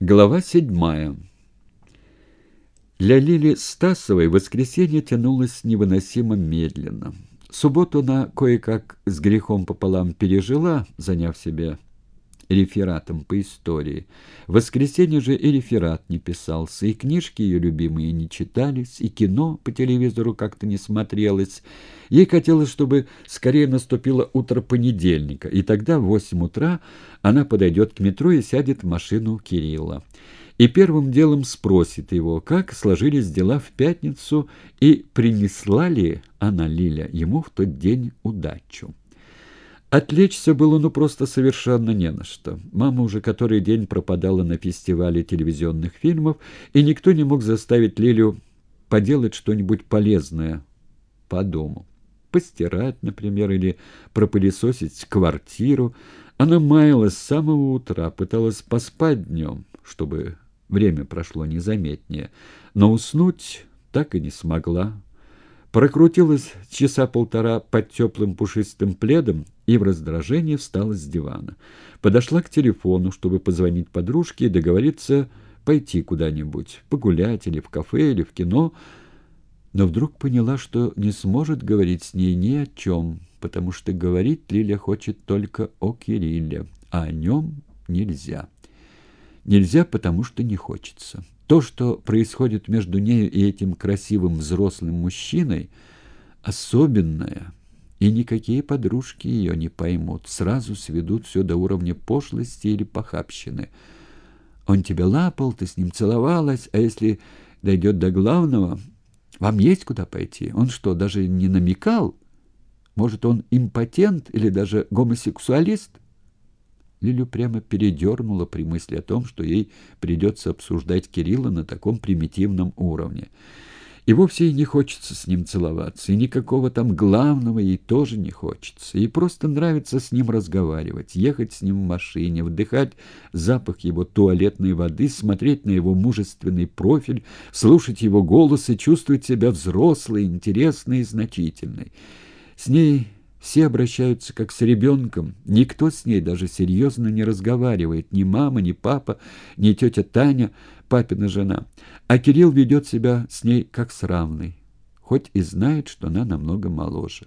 Глава седьмая. Для Лили Стасовой воскресенье тянулось невыносимо медленно. Субботу она кое-как с грехом пополам пережила, заняв себя рефератом по истории. В воскресенье же и реферат не писался, и книжки ее любимые не читались, и кино по телевизору как-то не смотрелось. Ей хотелось, чтобы скорее наступило утро понедельника, и тогда в восемь утра она подойдет к метро и сядет в машину Кирилла. И первым делом спросит его, как сложились дела в пятницу и принесла ли она, Лиля, ему в тот день удачу. Отвлечься было ну просто совершенно не на что. Мама уже который день пропадала на фестивале телевизионных фильмов, и никто не мог заставить Лилю поделать что-нибудь полезное по дому. Постирать, например, или пропылесосить квартиру. Она маялась с самого утра, пыталась поспать днем, чтобы время прошло незаметнее, но уснуть так и не смогла. Прокрутилась часа полтора под теплым пушистым пледом и в раздражении встала с дивана. Подошла к телефону, чтобы позвонить подружке и договориться пойти куда-нибудь, погулять или в кафе, или в кино, но вдруг поняла, что не сможет говорить с ней ни о чем, потому что говорить Лиля хочет только о Кирилле, а о нем нельзя. Нельзя, потому что не хочется. То, что происходит между нею и этим красивым взрослым мужчиной, особенное, и никакие подружки ее не поймут, сразу сведут все до уровня пошлости или похабщины. Он тебя лапал, ты с ним целовалась, а если дойдет до главного, вам есть куда пойти? Он что, даже не намекал? Может, он импотент или даже гомосексуалист?» Лилю прямо передернула при мысли о том, что ей придется обсуждать Кирилла на таком примитивном уровне. И вовсе ей не хочется с ним целоваться, и никакого там главного ей тоже не хочется. Ей просто нравится с ним разговаривать, ехать с ним в машине, вдыхать запах его туалетной воды, смотреть на его мужественный профиль, слушать его голос и чувствовать себя взрослой, интересной и значительной. С ней все обращаются как с ребенком. Никто с ней даже серьезно не разговаривает. Ни мама, ни папа, ни тетя Таня, папина жена. А Кирилл ведет себя с ней как с равной, хоть и знает, что она намного моложе.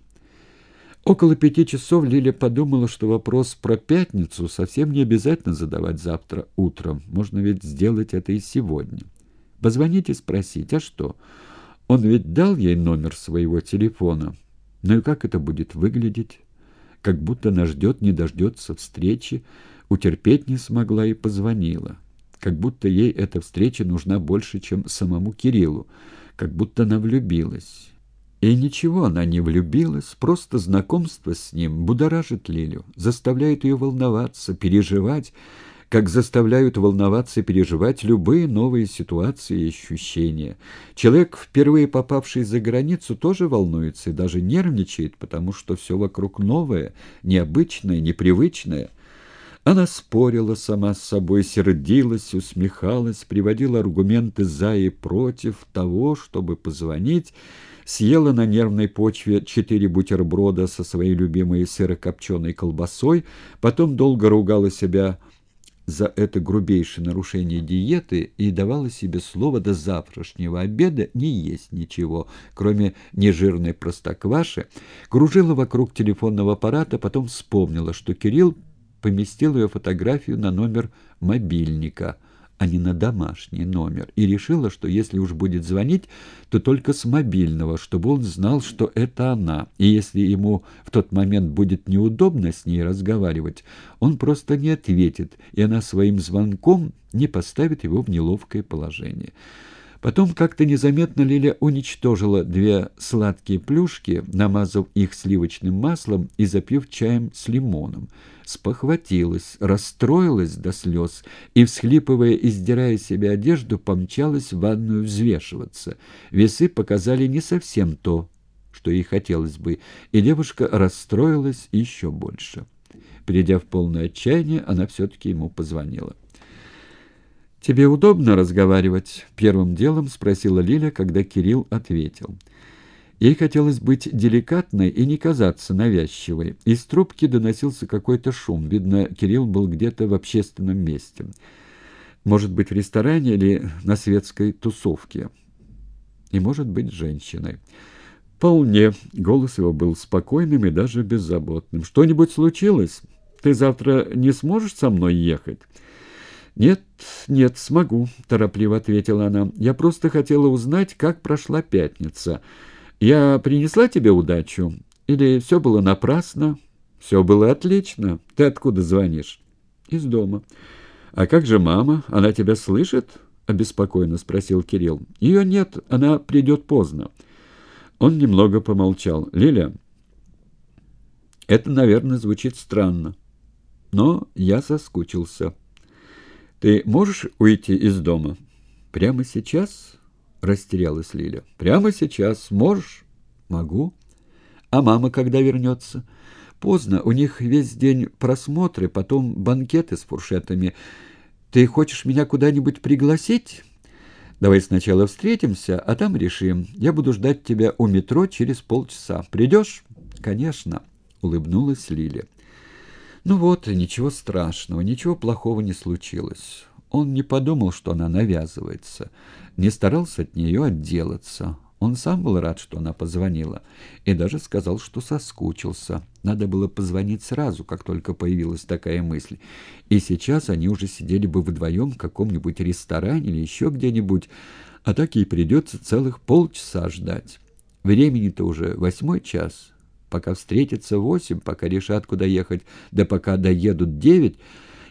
Около пяти часов Лиля подумала, что вопрос про пятницу совсем не обязательно задавать завтра утром. Можно ведь сделать это и сегодня. Позвонить и спросить, а что? Он ведь дал ей номер своего телефона. Ну и как это будет выглядеть? Как будто она ждет, не дождется встречи, утерпеть не смогла и позвонила. Как будто ей эта встреча нужна больше, чем самому Кириллу. Как будто она влюбилась. И ничего она не влюбилась, просто знакомство с ним будоражит Лилю, заставляет ее волноваться, переживать, как заставляют волноваться и переживать любые новые ситуации и ощущения. Человек, впервые попавший за границу, тоже волнуется и даже нервничает, потому что все вокруг новое, необычное, непривычное. Она спорила сама с собой, сердилась, усмехалась, приводила аргументы «за» и «против» того, чтобы позвонить, съела на нервной почве четыре бутерброда со своей любимой сырокопченой колбасой, потом долго ругала себя за это грубейшее нарушение диеты и давала себе слово до завтрашнего обеда не есть ничего, кроме нежирной простокваши, кружила вокруг телефонного аппарата, потом вспомнила, что Кирилл поместил ее фотографию на номер мобильника – а не на домашний номер, и решила, что если уж будет звонить, то только с мобильного, чтобы он знал, что это она, и если ему в тот момент будет неудобно с ней разговаривать, он просто не ответит, и она своим звонком не поставит его в неловкое положение. Потом как-то незаметно Лиля уничтожила две сладкие плюшки, намазав их сливочным маслом и запив чаем с лимоном. Спохватилась, расстроилась до слез и, всхлипывая и сдирая себе одежду, помчалась в ванную взвешиваться. Весы показали не совсем то, что ей хотелось бы, и девушка расстроилась еще больше. Придя в полное отчаяние, она все-таки ему позвонила. «Тебе удобно разговаривать?» — первым делом спросила Лиля, когда Кирилл ответил. Ей хотелось быть деликатной и не казаться навязчивой. Из трубки доносился какой-то шум. Видно, Кирилл был где-то в общественном месте. Может быть, в ресторане или на светской тусовке. И может быть, женщиной. «Вполне». Голос его был спокойным и даже беззаботным. «Что-нибудь случилось? Ты завтра не сможешь со мной ехать?» «Нет, нет, смогу», — торопливо ответила она. «Я просто хотела узнать, как прошла пятница. Я принесла тебе удачу? Или все было напрасно?» «Все было отлично. Ты откуда звонишь?» «Из дома». «А как же мама? Она тебя слышит?» — обеспокоенно спросил Кирилл. «Ее нет, она придет поздно». Он немного помолчал. «Лиля, это, наверное, звучит странно, но я соскучился». «Ты можешь уйти из дома?» «Прямо сейчас?» — растерялась Лиля. «Прямо сейчас. Можешь?» «Могу». «А мама когда вернется?» «Поздно. У них весь день просмотры, потом банкеты с фуршетами. Ты хочешь меня куда-нибудь пригласить?» «Давай сначала встретимся, а там решим. Я буду ждать тебя у метро через полчаса. Придешь?» «Конечно», — улыбнулась Лиля. Ну вот, ничего страшного, ничего плохого не случилось. Он не подумал, что она навязывается, не старался от нее отделаться. Он сам был рад, что она позвонила, и даже сказал, что соскучился. Надо было позвонить сразу, как только появилась такая мысль. И сейчас они уже сидели бы вдвоем в каком-нибудь ресторане или еще где-нибудь, а так ей придется целых полчаса ждать. Времени-то уже восьмой час пока встретятся восемь, пока решат, куда ехать, да пока доедут девять,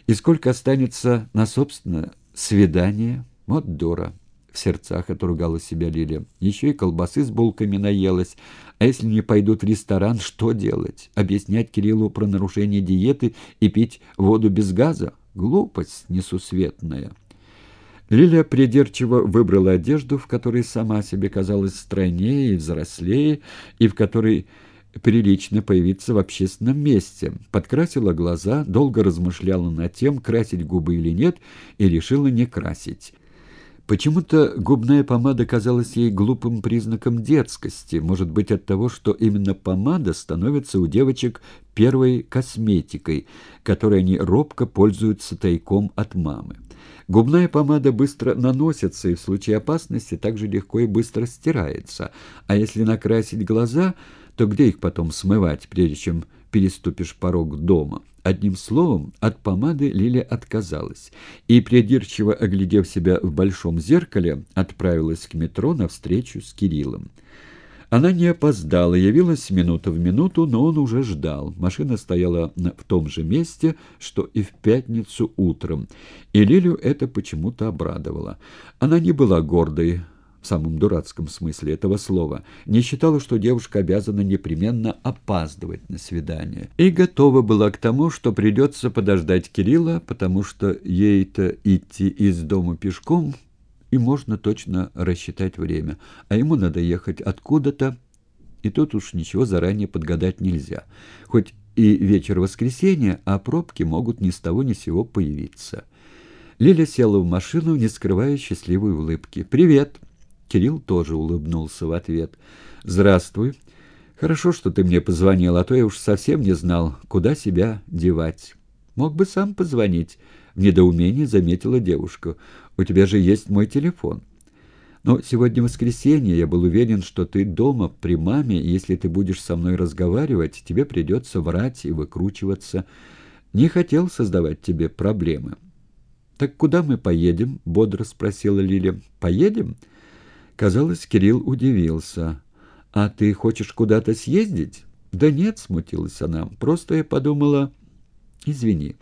и сколько останется на, собственно, свидание. Вот дура. В сердцах отругала себя Лилия. Еще и колбасы с булками наелась. А если не пойдут в ресторан, что делать? Объяснять Кириллу про нарушение диеты и пить воду без газа? Глупость несусветная. Лилия придирчиво выбрала одежду, в которой сама себе казалась стройнее и взрослее, и в которой прилично появиться в общественном месте. Подкрасила глаза, долго размышляла над тем, красить губы или нет, и решила не красить. Почему-то губная помада казалась ей глупым признаком детскости, может быть от того, что именно помада становится у девочек первой косметикой, которой они робко пользуются тайком от мамы. Губная помада быстро наносится и в случае опасности также легко и быстро стирается, а если накрасить глаза – то где их потом смывать, прежде чем переступишь порог дома? Одним словом, от помады Лиля отказалась и, придирчиво оглядев себя в большом зеркале, отправилась к метро на встречу с Кириллом. Она не опоздала, явилась минута в минуту, но он уже ждал. Машина стояла в том же месте, что и в пятницу утром, и Лилю это почему-то обрадовало. Она не была гордой, в самом дурацком смысле этого слова, не считала, что девушка обязана непременно опаздывать на свидание, и готова была к тому, что придется подождать Кирилла, потому что ей-то идти из дома пешком, и можно точно рассчитать время, а ему надо ехать откуда-то, и тут уж ничего заранее подгадать нельзя. Хоть и вечер воскресенья, а пробки могут ни с того ни сего появиться. Лиля села в машину, не скрывая счастливой улыбки. «Привет!» Кирилл тоже улыбнулся в ответ. «Здравствуй. Хорошо, что ты мне позвонил, а то я уж совсем не знал, куда себя девать. Мог бы сам позвонить». В недоумении заметила девушка. «У тебя же есть мой телефон». «Но сегодня воскресенье, я был уверен, что ты дома при маме, если ты будешь со мной разговаривать, тебе придется врать и выкручиваться. Не хотел создавать тебе проблемы». «Так куда мы поедем?» — бодро спросила Лиля. «Поедем?» Казалось, Кирилл удивился. «А ты хочешь куда-то съездить?» «Да нет», — смутилась она. «Просто я подумала...» «Извини».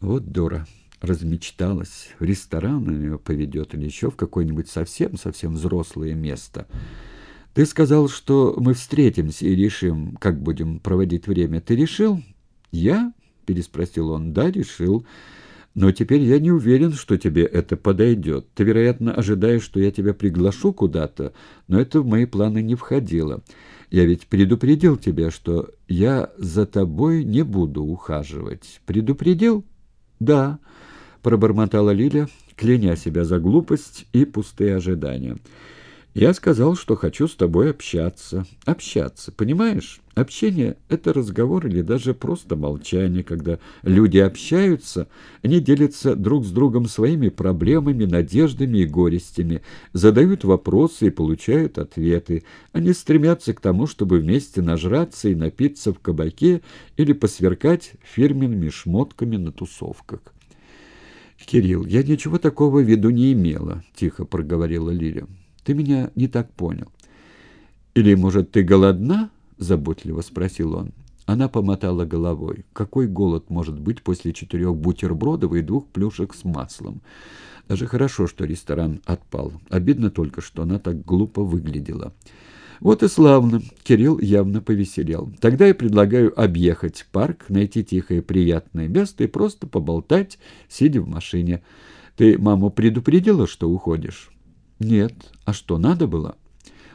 «Вот дура». Размечталась. В ресторан на нее поведет или еще в какое-нибудь совсем-совсем взрослое место. «Ты сказал, что мы встретимся и решим, как будем проводить время. Ты решил?» «Я?» — переспросил он. «Да, решил». Но теперь я не уверен, что тебе это подойдет. Ты, вероятно, ожидаешь, что я тебя приглашу куда-то, но это в мои планы не входило. Я ведь предупредил тебя, что я за тобой не буду ухаживать. Предупредил? Да, пробормотала Лиля, кляня себя за глупость и пустые ожидания. Я сказал, что хочу с тобой общаться. Общаться, понимаешь? Общение — это разговор или даже просто молчание. Когда люди общаются, они делятся друг с другом своими проблемами, надеждами и горестями, задают вопросы и получают ответы. Они стремятся к тому, чтобы вместе нажраться и напиться в кабаке или посверкать фирменными шмотками на тусовках. «Кирилл, я ничего такого в виду не имела», — тихо проговорила Лиля. Ты меня не так понял. Или, может, ты голодна? заботливо спросил он. Она помотала головой. Какой голод может быть после четырех бутербродов и двух плюшек с маслом? Даже хорошо, что ресторан отпал. Обидно только, что она так глупо выглядела. Вот и славно. Кирилл явно повеселел. Тогда я предлагаю объехать парк, найти тихое приятное место и просто поболтать, сидя в машине. Ты маму предупредила, что уходишь? «Нет. А что, надо было?»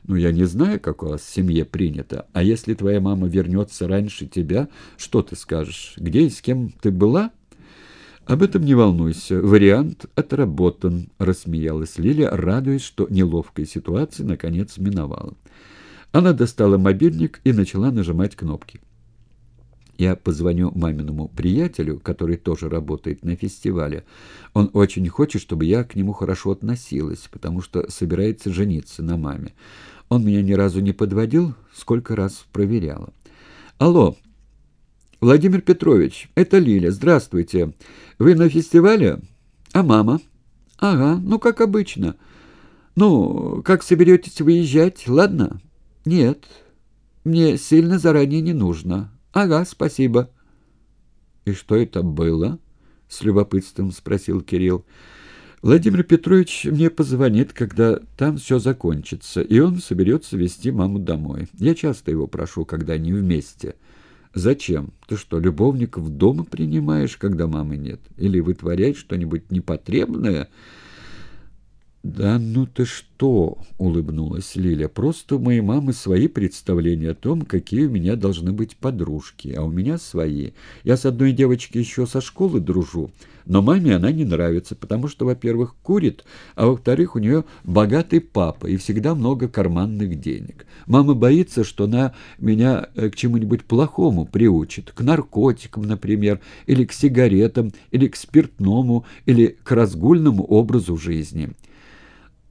«Ну, я не знаю, как у вас в семье принято. А если твоя мама вернется раньше тебя, что ты скажешь? Где и с кем ты была?» «Об этом не волнуйся. Вариант отработан», — рассмеялась Лиля, радуясь, что неловкая ситуация наконец миновала. Она достала мобильник и начала нажимать кнопки. Я позвоню маминому приятелю, который тоже работает на фестивале. Он очень хочет, чтобы я к нему хорошо относилась, потому что собирается жениться на маме. Он меня ни разу не подводил, сколько раз проверяла. Алло, Владимир Петрович, это Лиля. Здравствуйте. Вы на фестивале? А мама? Ага, ну как обычно. Ну, как соберетесь выезжать, ладно? Нет, мне сильно заранее не нужно. «Ага, спасибо». «И что это было?» — с любопытством спросил Кирилл. «Владимир Петрович мне позвонит, когда там все закончится, и он соберется вести маму домой. Я часто его прошу, когда они вместе». «Зачем? Ты что, любовников дома принимаешь, когда мамы нет? Или вытворяешь что-нибудь непотребное?» «Да ну ты что!» — улыбнулась Лиля. «Просто у моей мамы свои представления о том, какие у меня должны быть подружки, а у меня свои. Я с одной девочкой еще со школы дружу, но маме она не нравится, потому что, во-первых, курит, а во-вторых, у нее богатый папа и всегда много карманных денег. Мама боится, что она меня э, к чему-нибудь плохому приучит, к наркотикам, например, или к сигаретам, или к спиртному, или к разгульному образу жизни».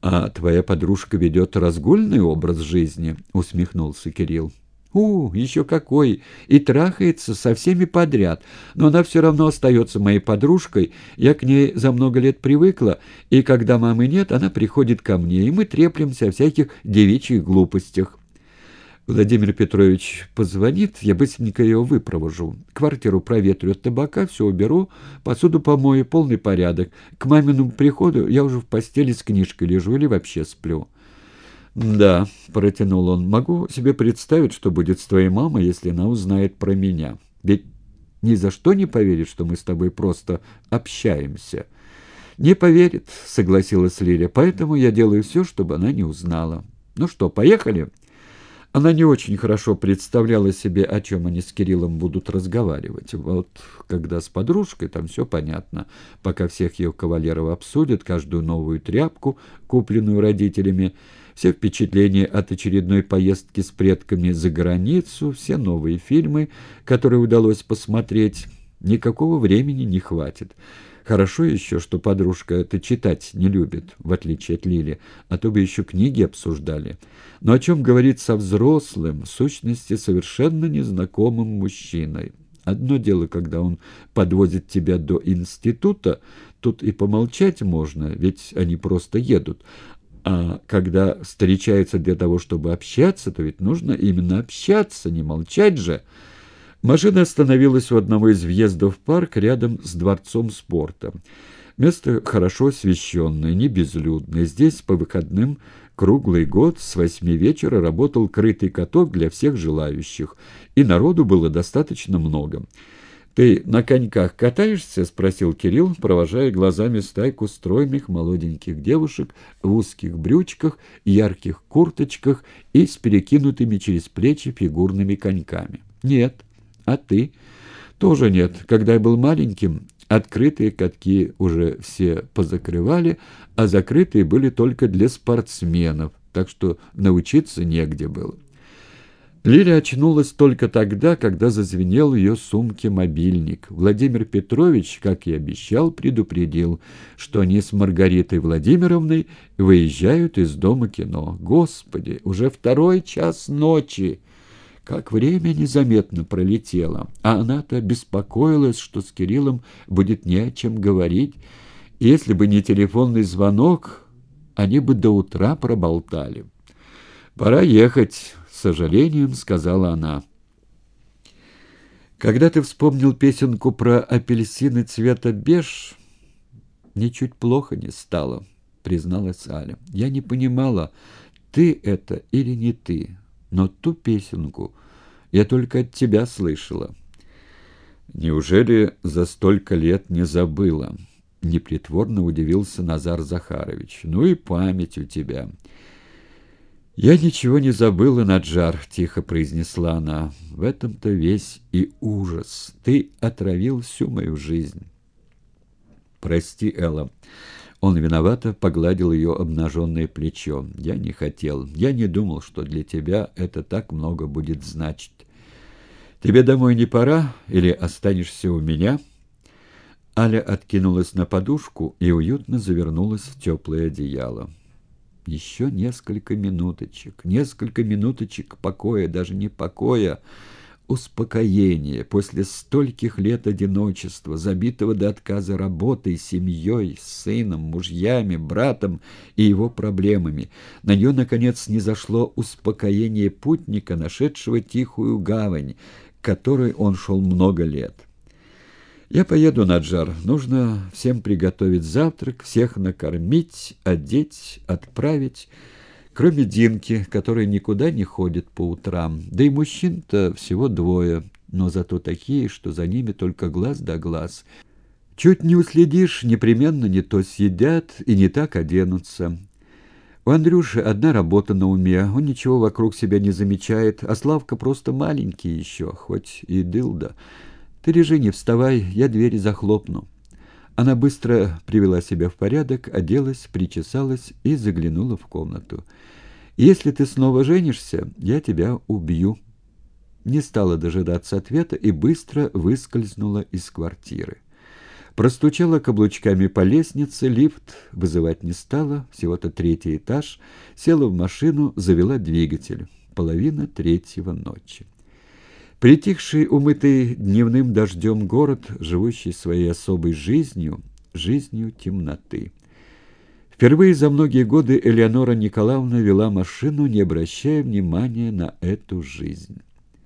«А твоя подружка ведет разгульный образ жизни?» — усмехнулся Кирилл. «У, еще какой! И трахается со всеми подряд. Но она все равно остается моей подружкой. Я к ней за много лет привыкла, и когда мамы нет, она приходит ко мне, и мы треплемся о всяких девичьих глупостях. Владимир Петрович позвонит, я быстренько его выпровожу. Квартиру проветрю от табака, все уберу, посуду помою, полный порядок. К маминому приходу я уже в постели с книжкой лежу или вообще сплю. «Да», — протянул он, — «могу себе представить, что будет с твоей мамой, если она узнает про меня. Ведь ни за что не поверит, что мы с тобой просто общаемся». «Не поверит», — согласилась Лиля, — «поэтому я делаю все, чтобы она не узнала. Ну что, поехали?» Она не очень хорошо представляла себе, о чем они с Кириллом будут разговаривать. Вот когда с подружкой, там все понятно. Пока всех ее кавалеров обсудят, каждую новую тряпку, купленную родителями, все впечатления от очередной поездки с предками за границу, все новые фильмы, которые удалось посмотреть, никакого времени не хватит. Хорошо еще, что подружка это читать не любит, в отличие от Лили, а то бы еще книги обсуждали. Но о чем говорить со взрослым, в сущности, совершенно незнакомым мужчиной? Одно дело, когда он подвозит тебя до института, тут и помолчать можно, ведь они просто едут. А когда встречаются для того, чтобы общаться, то ведь нужно именно общаться, не молчать же. Машина остановилась у одного из въездов в парк рядом с дворцом спорта. Место хорошо освещенное, не безлюдное. Здесь по выходным круглый год с восьми вечера работал крытый каток для всех желающих, и народу было достаточно много. «Ты на коньках катаешься?» — спросил Кирилл, провожая глазами стайку стройных молоденьких девушек в узких брючках, ярких курточках и с перекинутыми через плечи фигурными коньками. «Нет». А ты? Тоже нет. Когда я был маленьким, открытые катки уже все позакрывали, а закрытые были только для спортсменов. так что научиться негде было. Лиля очнулась только тогда, когда зазвенел в ее сумке мобильник. Владимир Петрович, как и обещал, предупредил, что они с Маргаритой Владимировной выезжают из дома кино. Господи, уже второй час ночи! Как время незаметно пролетело, а она-то беспокоилась, что с Кириллом будет не о чем говорить. Если бы не телефонный звонок, они бы до утра проболтали. «Пора ехать», — с сожалением сказала она. «Когда ты вспомнил песенку про апельсины цвета беж, мне чуть плохо не стало», — призналась Аля. «Я не понимала, ты это или не ты, но ту песенку я только от тебя слышала». «Неужели за столько лет не забыла?» — непритворно удивился Назар Захарович. «Ну и память у тебя». «Я ничего не забыла, Наджар», — тихо произнесла она. «В этом-то весь и ужас. Ты отравил всю мою жизнь». «Прости, Элла». Он виновато погладил ее обнаженное плечо. «Я не хотел. Я не думал, что для тебя это так много будет значить. Тебе домой не пора? Или останешься у меня?» Аля откинулась на подушку и уютно завернулась в теплое одеяло. Еще несколько минуточек, несколько минуточек покоя, даже не покоя, успокоения после стольких лет одиночества, забитого до отказа работой, семьей, сыном, мужьями, братом и его проблемами. На нее, наконец, не зашло успокоение путника, нашедшего тихую гавань, к которой он шел много лет. «Я поеду, Наджар. Нужно всем приготовить завтрак, всех накормить, одеть, отправить, кроме Динки, которая никуда не ходит по утрам. Да и мужчин-то всего двое, но зато такие, что за ними только глаз да глаз. Чуть не уследишь, непременно не то съедят и не так оденутся». У Андрюши одна работа на уме, он ничего вокруг себя не замечает, а Славка просто маленький еще, хоть и дылда. «Ты лежи, не вставай, я двери захлопну». Она быстро привела себя в порядок, оделась, причесалась и заглянула в комнату. «Если ты снова женишься, я тебя убью». Не стала дожидаться ответа и быстро выскользнула из квартиры. Простучала каблучками по лестнице, лифт вызывать не стала, всего-то третий этаж, села в машину, завела двигатель. Половина третьего ночи. Притихший, умытый дневным дождем город, живущий своей особой жизнью, жизнью темноты. Впервые за многие годы Элеонора Николаевна вела машину, не обращая внимания на эту жизнь.